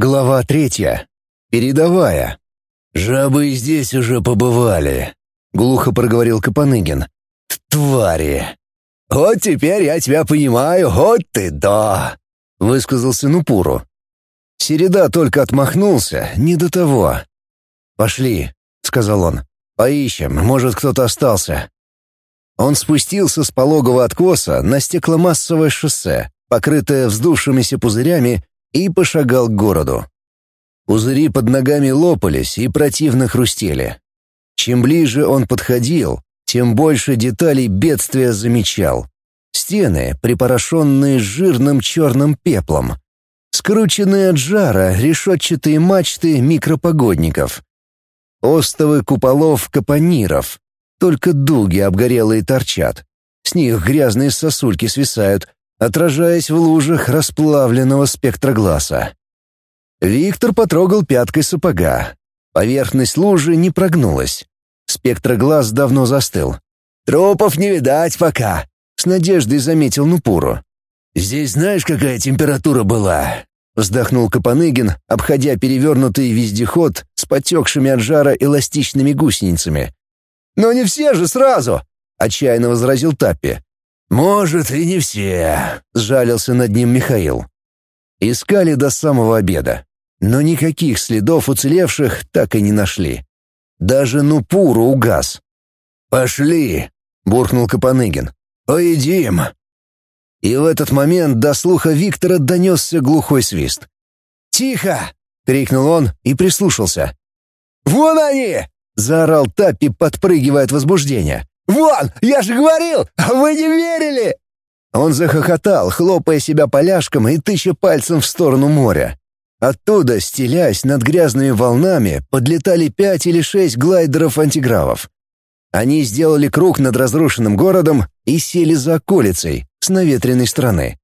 Глава третья. Передовая. «Жабы здесь уже побывали», — глухо проговорил Капаныгин. «Твари!» «Вот теперь я тебя понимаю, вот ты да!» — высказался Нупуру. Середа только отмахнулся, не до того. «Пошли», — сказал он. «Поищем, может, кто-то остался». Он спустился с пологого откоса на стекломассовое шоссе, покрытое вздувшимися пузырями, и пошагал к городу. Пузыри под ногами лопались и противно хрустели. Чем ближе он подходил, тем больше деталей бедствия замечал. Стены, припорошенные жирным черным пеплом. Скрученные от жара решетчатые мачты микропогодников. Остовы куполов капониров. Только дуги обгорелые торчат. С них грязные сосульки свисают, отражаясь в лужах расплавленного спектрогласа. Виктор потрогал пяткой сапога. Поверхность лужи не прогнулась. Спектроглаз давно застыл. «Трупов не видать пока», — с надеждой заметил Нупуру. «Здесь знаешь, какая температура была?» — вздохнул Капаныгин, обходя перевернутый вездеход с потекшими от жара эластичными гусеницами. «Но не все же сразу!» — отчаянно возразил Таппи. «Может, и не все», — сжалился над ним Михаил. Искали до самого обеда, но никаких следов уцелевших так и не нашли. Даже Нупуру угас. «Пошли!» — буркнул Капаныгин. «Поедим!» И в этот момент до слуха Виктора донесся глухой свист. «Тихо!» — крикнул он и прислушался. «Вон они!» — заорал Таппи, подпрыгивая от возбуждения. «Вон! Я же говорил! Вы не верили!» Он захохотал, хлопая себя поляшком и тыча пальцем в сторону моря. Оттуда, стелясь над грязными волнами, подлетали пять или шесть глайдеров-антигравов. Они сделали круг над разрушенным городом и сели за околицей, с наветренной стороны.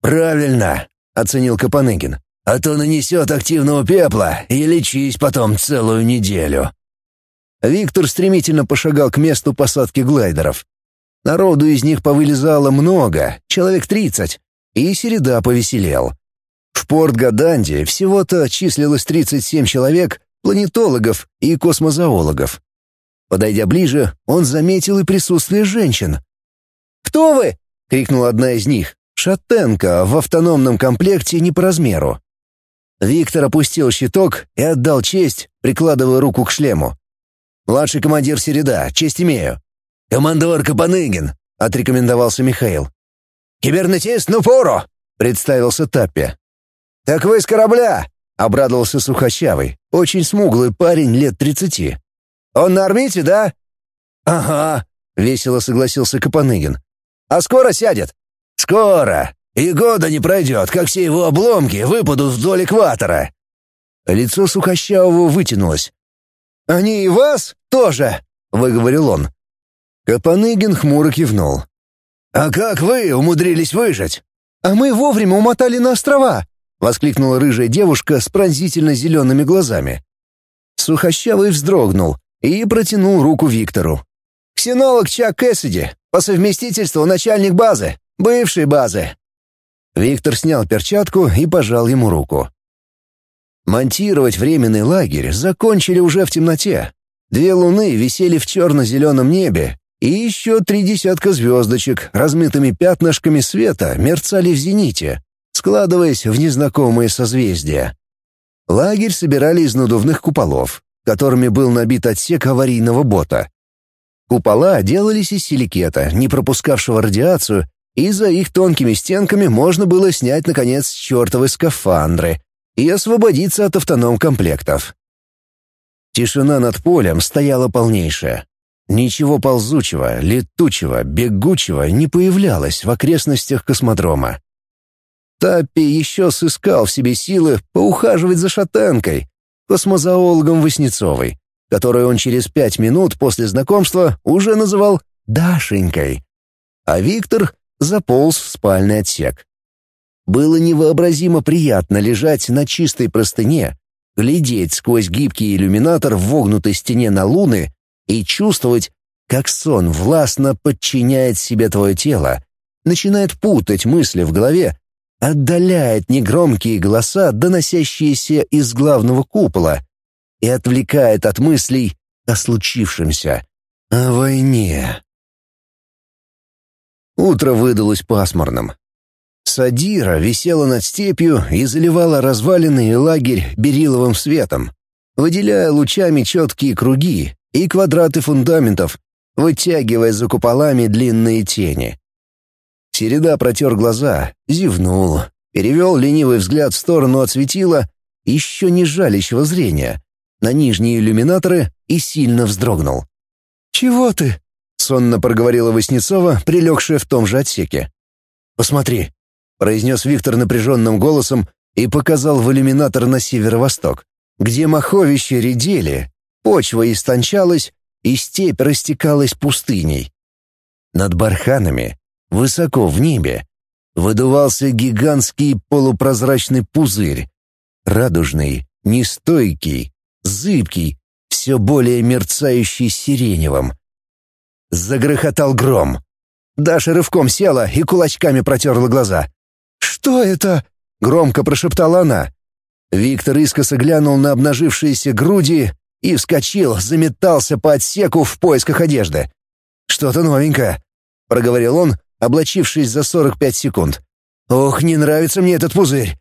«Правильно», — оценил Капаныгин. «А то нанесет активного пепла и лечись потом целую неделю». Виктор стремительно пошагал к месту посадки глайдеров. Народу из них повылезало много, человек тридцать, и Середа повеселел. В порт Гаданди всего-то числилось 37 человек, планетологов и космозоологов. Подойдя ближе, он заметил и присутствие женщин. «Кто вы?» — крикнула одна из них. Шатенка в автономном комплекте не по размеру. Виктор опустил щиток и отдал честь, прикладывая руку к шлему. «Младший командир Середа, честь имею». «Командор Капаныгин», — отрекомендовался Михаил. «Кибернетист Нупоро», — представился Таппи. «Так вы с корабля!» — обрадовался Сухощавый, очень смуглый парень лет тридцати. «Он на орбите, да?» «Ага», — весело согласился Капаныгин. «А скоро сядет?» «Скоро. И года не пройдет, как все его обломки выпадут вдоль экватора». Лицо Сухощавого вытянулось. «Они и вас тоже?» — выговорил он. Капаныгин хмуро кивнул. «А как вы умудрились выжить?» «А мы вовремя умотали на острова!» — воскликнула рыжая девушка с пронзительно зелеными глазами. Сухощавый вздрогнул и протянул руку Виктору. «Ксенолог Чак Кэссиди, по совместительству начальник базы, бывшей базы». Виктор снял перчатку и пожал ему руку. Монтировать временный лагерь закончили уже в темноте. Две луны висели в черно-зеленом небе, и еще три десятка звездочек, размытыми пятнышками света, мерцали в зените, складываясь в незнакомые созвездия. Лагерь собирали из надувных куполов, которыми был набит отсек аварийного бота. Купола делались из силикета, не пропускавшего радиацию, и за их тонкими стенками можно было снять, наконец, чертовы скафандры, и освободиться от автоном-комплектов. Тишина над полем стояла полнейшая. Ничего ползучего, летучего, бегучего не появлялось в окрестностях космодрома. Таппи еще сыскал в себе силы поухаживать за шатенкой, космозоологом Васнецовой, которую он через пять минут после знакомства уже называл Дашенькой. А Виктор заполз в спальный отсек. Было невообразимо приятно лежать на чистой простыне, глядеть сквозь гибкий иллюминатор в вогнутой стене на луны и чувствовать, как сон властно подчиняет себе твое тело, начинает путать мысли в голове, отдаляет негромкие голоса, доносящиеся из главного купола, и отвлекает от мыслей о случившемся, о войне. Утро выдалось пасмурным. Садира висела над степью и заливала разваленный лагерь бериловым светом, выделяя лучами четкие круги и квадраты фундаментов, вытягивая за куполами длинные тени. Середа протер глаза, зевнул, перевел ленивый взгляд в сторону от светила, еще не жалящего зрения, на нижние иллюминаторы и сильно вздрогнул. «Чего ты?» — сонно проговорила Васнецова, прилегшая в том же отсеке. «Посмотри», — произнес Виктор напряженным голосом и показал в иллюминатор на северо-восток, где маховища редели, почва истончалась и степь растекалась пустыней. Над барханами, высоко в небе, выдувался гигантский полупрозрачный пузырь, радужный, нестойкий, зыбкий, все более мерцающий сиреневым. Загрохотал гром. Даша рывком села и кулачками протерла глаза. «Что это?» — громко прошептала она. Виктор искоса глянул на обнажившиеся груди и вскочил, заметался по отсеку в поисках одежды. «Что-то новенькое», — проговорил он, облачившись за 45 секунд. «Ох, не нравится мне этот пузырь!»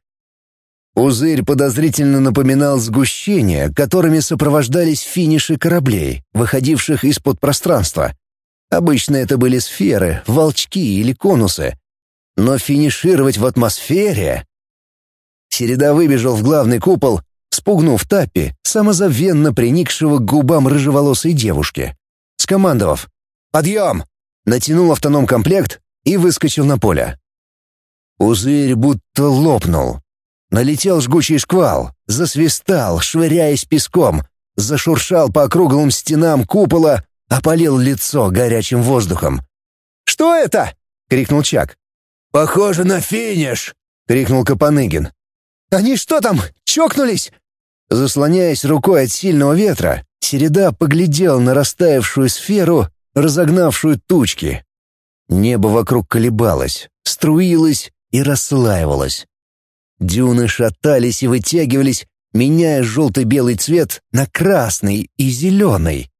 Пузырь подозрительно напоминал сгущение, которыми сопровождались финиши кораблей, выходивших из-под пространства. Обычно это были сферы, волчки или конусы. Но финишировать в атмосфере... Середа выбежал в главный купол, спугнув Таппи, самозабвенно приникшего к губам рыжеволосой девушки. Скомандовав «Подъем!» натянул автоном-комплект и выскочил на поле. Пузырь будто лопнул. Налетел жгучий шквал, засвистал, швыряясь песком, зашуршал по округлым стенам купола, опалил лицо горячим воздухом. «Что это?» — крикнул Чак. «Похоже на финиш!» — крикнул Капаныгин. «Они что там, чокнулись?» Заслоняясь рукой от сильного ветра, Середа поглядел на растаявшую сферу, разогнавшую тучки. Небо вокруг колебалось, струилось и расслаивалось. Дюны шатались и вытягивались, меняя желто-белый цвет на красный и зеленый.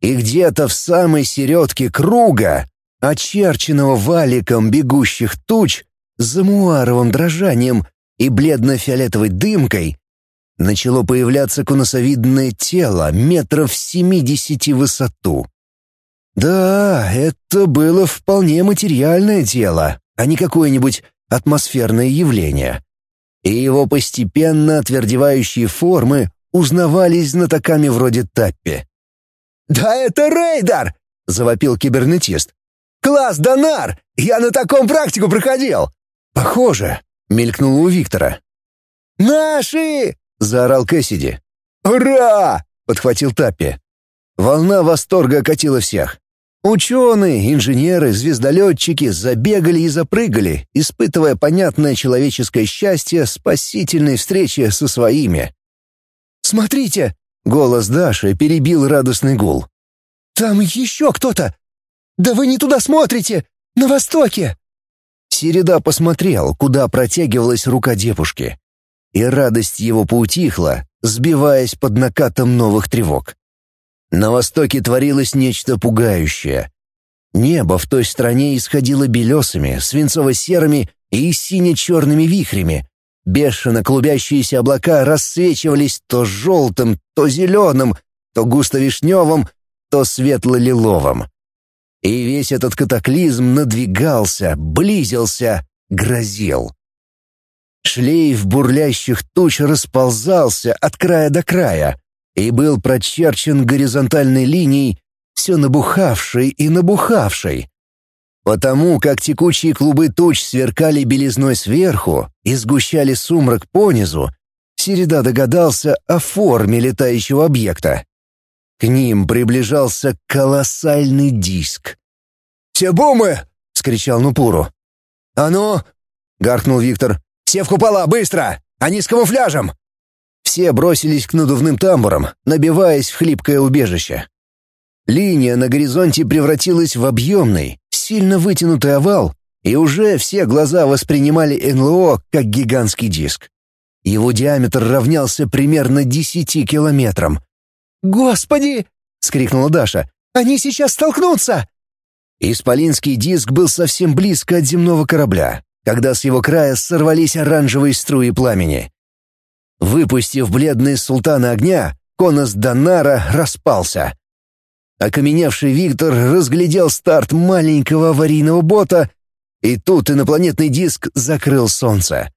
И где-то в самой середке круга, очерченного валиком бегущих туч, за муаровым дрожанием и бледно-фиолетовой дымкой, начало появляться конусовидное тело метров семидесяти высоту. Да, это было вполне материальное тело, а не какое-нибудь атмосферное явление. И его постепенно отвердевающие формы узнавались знатоками вроде Таппи. «Да это Рейдер!» — завопил кибернетист. «Класс Донар! Я на таком практику проходил!» «Похоже!» — мелькнуло у Виктора. «Наши!» — заорал Кэссиди. «Ура!» — подхватил Таппи. Волна восторга окатила всех. Ученые, инженеры, звездолетчики забегали и запрыгали, испытывая понятное человеческое счастье спасительной встречи со своими. «Смотрите!» — голос Даши перебил радостный гул. «Там еще кто-то! Да вы не туда смотрите! На востоке!» Середа посмотрел, куда протягивалась рука девушки. И радость его поутихла, сбиваясь под накатом новых тревог. На востоке творилось нечто пугающее. Небо в той стране исходило белесыми, свинцово-серыми и сине-черными вихрями. Бешено клубящиеся облака рассвечивались то желтым, то зеленым, то густо-вишневым, то светло-лиловым. И весь этот катаклизм надвигался, близился, грозил. Шлейф бурлящих туч расползался от края до края, и был прочерчен горизонтальной линией, все набухавшей и набухавшей. Потому как текучие клубы туч сверкали белизной сверху и сгущали сумрак понизу, Середа догадался о форме летающего объекта. К ним приближался колоссальный диск. «Себумы!» — скричал Нупуру. «А ну!» — гаркнул Виктор. «Все в купола, быстро! Они с камуфляжем!» Все бросились к надувным тамбурам, набиваясь в хлипкое убежище. Линия на горизонте превратилась в объемный, сильно вытянутый овал, и уже все глаза воспринимали НЛО как гигантский диск. Его диаметр равнялся примерно десяти километрам. «Господи!» — скрикнула Даша. «Они сейчас столкнутся!» Исполинский диск был совсем близко от земного корабля, когда с его края сорвались оранжевые струи пламени. Выпустив бледные султаны огня, конус Донара распался. Окаменевший Виктор разглядел старт маленького аварийного бота, и тут инопланетный диск закрыл солнце.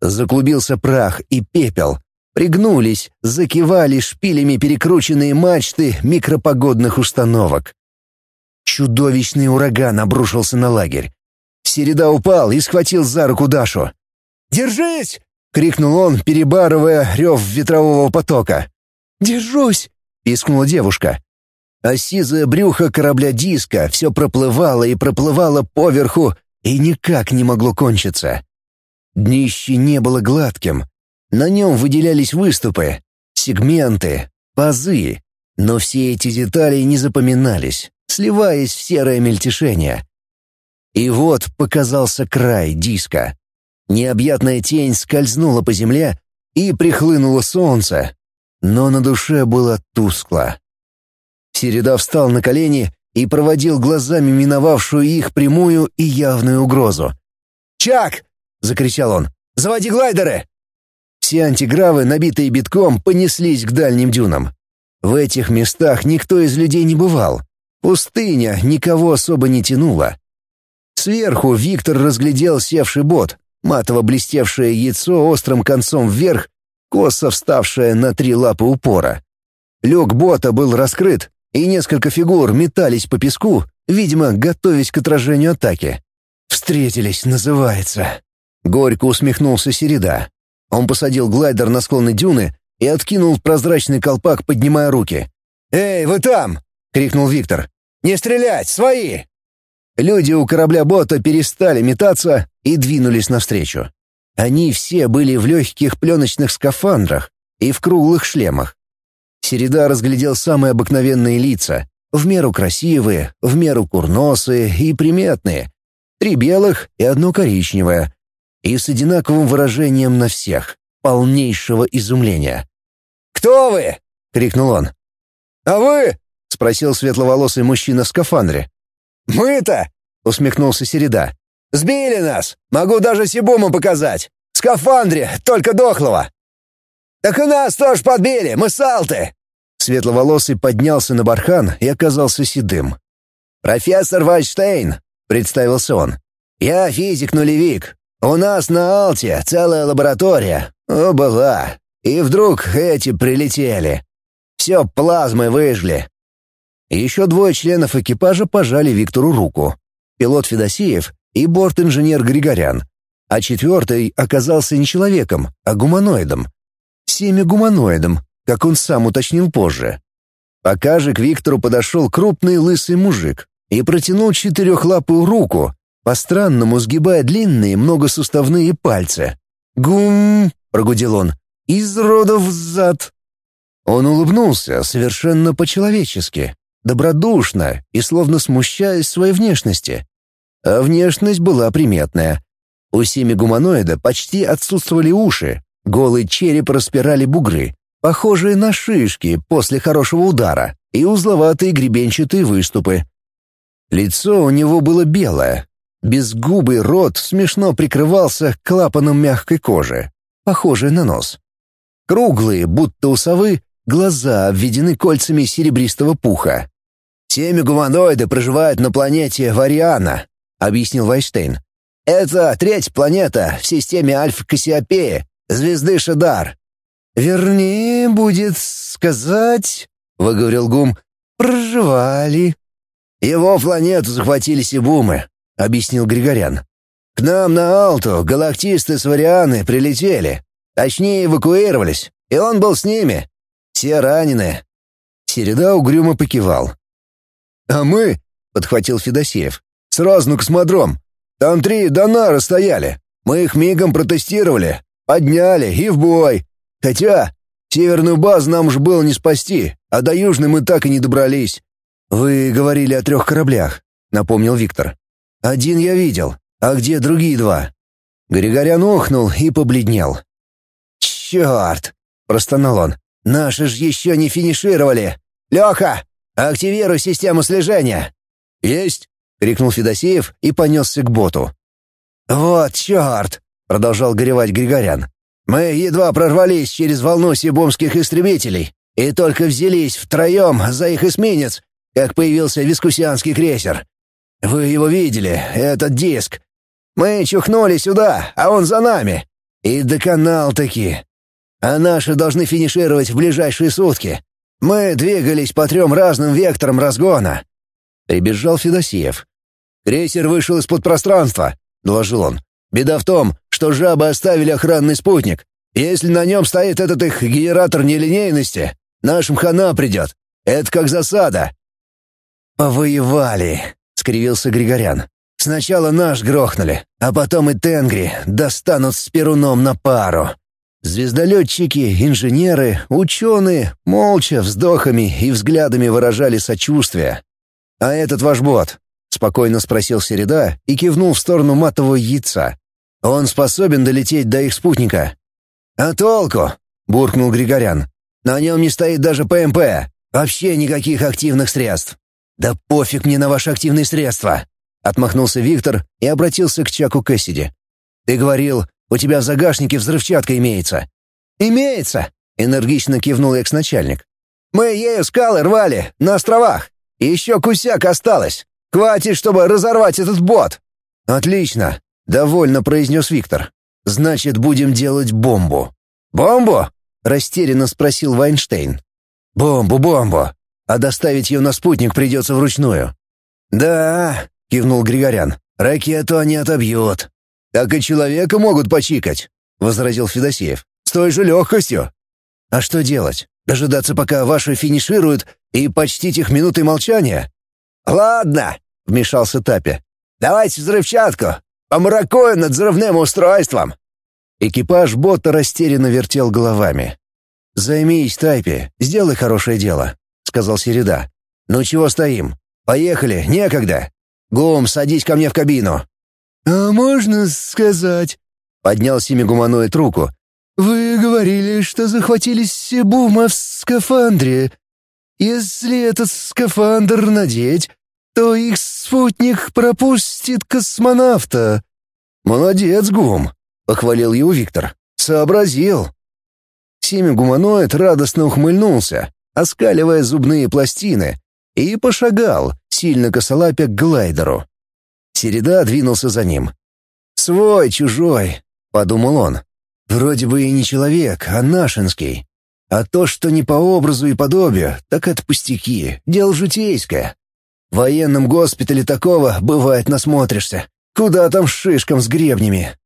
Заклубился прах и пепел. Пригнулись, закивали шпилями перекрученные мачты микропогодных установок. Чудовищный ураган обрушился на лагерь. Середа упал и схватил за руку Дашу. «Держись!» — крикнул он, перебарывая рев ветрового потока. «Держусь!» — пискнула девушка. А сизое брюхо корабля диска все проплывало и проплывало поверху и никак не могло кончиться. Днище не было гладким. На нем выделялись выступы, сегменты, пазы, но все эти детали не запоминались, сливаясь в серое мельтешение. И вот показался край диска. Необъятная тень скользнула по земле и прихлынуло солнце, но на душе было тускло. Середа встал на колени и проводил глазами миновавшую их прямую и явную угрозу. «Чак!» — закричал он. «Заводи глайдеры!» Все антигравы, набитые битком, понеслись к дальним дюнам. В этих местах никто из людей не бывал. Пустыня никого особо не тянула. Сверху Виктор разглядел севший бот, матово блестевшее яйцо острым концом вверх, косо вставшее на три лапы упора. Люк бота был раскрыт, и несколько фигур метались по песку, видимо, готовясь к отражению атаки. «Встретились, называется». Горько усмехнулся Середа. Он посадил глайдер на склоны дюны и откинул прозрачный колпак, поднимая руки. «Эй, вы там!» — крикнул Виктор. «Не стрелять, свои!» Люди у корабля-бота перестали метаться и двинулись навстречу. Они все были в легких пленочных скафандрах и в круглых шлемах. Середа разглядел самые обыкновенные лица, в меру красивые, в меру курносые и приметные. Три белых и одно коричневое. И с одинаковым выражением на всех, полнейшего изумления. «Кто вы?» — крикнул он. «А вы?» — спросил светловолосый мужчина в скафандре. «Мы-то?» — усмехнулся Середа. «Сбили нас! Могу даже Сибуму показать! В скафандре, только дохлого!» «Так и нас тоже подбили, мы салты!» Светловолосый поднялся на бархан и оказался седым. «Профессор Вайнштейн», — представился он. «Я физик-нулевик. У нас на Алте целая лаборатория. О, была. И вдруг эти прилетели. Все плазмы выжгли». Еще двое членов экипажа пожали Виктору руку. Пилот Федосеев и борт-инженер Григорян. А четвертый оказался не человеком, а гуманоидом семя-гуманоидом, как он сам уточнил позже. Пока же к Виктору подошел крупный лысый мужик и протянул четырехлапую руку, по-странному сгибая длинные многосуставные пальцы. «Гум!» — прогудел он. «Из родов зад!» Он улыбнулся совершенно по-человечески, добродушно и словно смущаясь своей внешности. А внешность была приметная. У семи гуманоида почти отсутствовали уши, Голый череп распирали бугры, похожие на шишки после хорошего удара, и узловатые гребенчатые выступы. Лицо у него было белое. Безгубый рот смешно прикрывался клапаном мягкой кожи, похожей на нос. Круглые, будто у совы, глаза обведены кольцами серебристого пуха. «Семь гуманоиды проживают на планете Вариана», — объяснил Вайштейн. «Это третья планета в системе Альфа-Кассиопеи, звезды Шадар. «Вернее, будет сказать...» — выговорил Гум. «Проживали». «Его планету захватили Сибумы», — объяснил Григорян. «К нам на Алту галактисты с Варианы прилетели. Точнее, эвакуировались, и он был с ними. Все ранены». Середа угрюмо покивал. «А мы», — подхватил Федосеев, — «сразу на космодром. Там три донара стояли. Мы их мигом протестировали, Подняли и в бой. Хотя северную базу нам уж было не спасти, а до южной мы так и не добрались. Вы говорили о трех кораблях, напомнил Виктор. Один я видел. А где другие два?» Григорян охнул и побледнел. «Черт!» — простонал он. «Наши ж еще не финишировали! Леха, активируй систему слежения!» «Есть!» — крикнул Федосеев и понесся к боту. «Вот черт!» — продолжал горевать Григорян. «Мы едва прорвались через волну сибумских истребителей и только взялись втроем за их эсминец, как появился вискусианский крейсер. Вы его видели, этот диск. Мы чухнули сюда, а он за нами. И доконал-таки. А наши должны финишировать в ближайшие сутки. Мы двигались по трем разным векторам разгона». Прибежал Федосеев. «Крейсер вышел из-под пространства», — доложил он. «Беда в том, что жабы оставили охранный спутник. Если на нем стоит этот их генератор нелинейности, нашим хана придет. Это как засада». «Повоевали», — скривился Григорян. «Сначала наш грохнули, а потом и Тенгри достанут с Перуном на пару». Звездолетчики, инженеры, ученые молча, вздохами и взглядами выражали сочувствие. «А этот ваш бот?» — спокойно спросил Середа и кивнул в сторону матового яйца. «Он способен долететь до их спутника?» «А толку?» — буркнул Григорян. «На нем не стоит даже ПМП. Вообще никаких активных средств». «Да пофиг мне на ваши активные средства!» — отмахнулся Виктор и обратился к Чаку Кэссиди. «Ты говорил, у тебя в загашнике взрывчатка имеется». «Имеется!» — энергично кивнул экс-начальник. «Мы ею скалы рвали, на островах. Еще кусяк осталось. Хватит, чтобы разорвать этот бот». «Отлично!» — довольно произнес Виктор. «Значит, будем делать бомбу». «Бомбу?» — растерянно спросил Вайнштейн. «Бомбу, бомбу. А доставить ее на спутник придется вручную». «Да», — кивнул Григорян, — «ракету они отобьют». «Так и человека могут почикать», — возразил Федосеев. «С той же легкостью». «А что делать? Дожидаться, пока ваши финишируют, и почтить их минутой молчания?» «Ладно», — вмешался Тапи. «Давайте взрывчатку. Помракую над взрывным устройством». Экипаж бота растерянно вертел головами. «Займись, Тайпи, сделай хорошее дело», — сказал Середа. «Ну чего стоим? Поехали, некогда. Гум, садись ко мне в кабину». «А можно сказать?» — поднял Семигуманоид руку. «Вы говорили, что захватили Себума в скафандре. Если этот скафандр надеть, то их спутник пропустит космонавта». «Молодец, Гум!» — похвалил его Виктор. «Сообразил!» Семигуманоид радостно ухмыльнулся, оскаливая зубные пластины, и пошагал, сильно косолапя к глайдеру. Середа двинулся за ним. «Свой, чужой», — подумал он. «Вроде бы и не человек, а нашинский. А то, что не по образу и подобию, так это пустяки, дело житейское. В военном госпитале такого, бывает, насмотришься. Куда там шишкам с гребнями?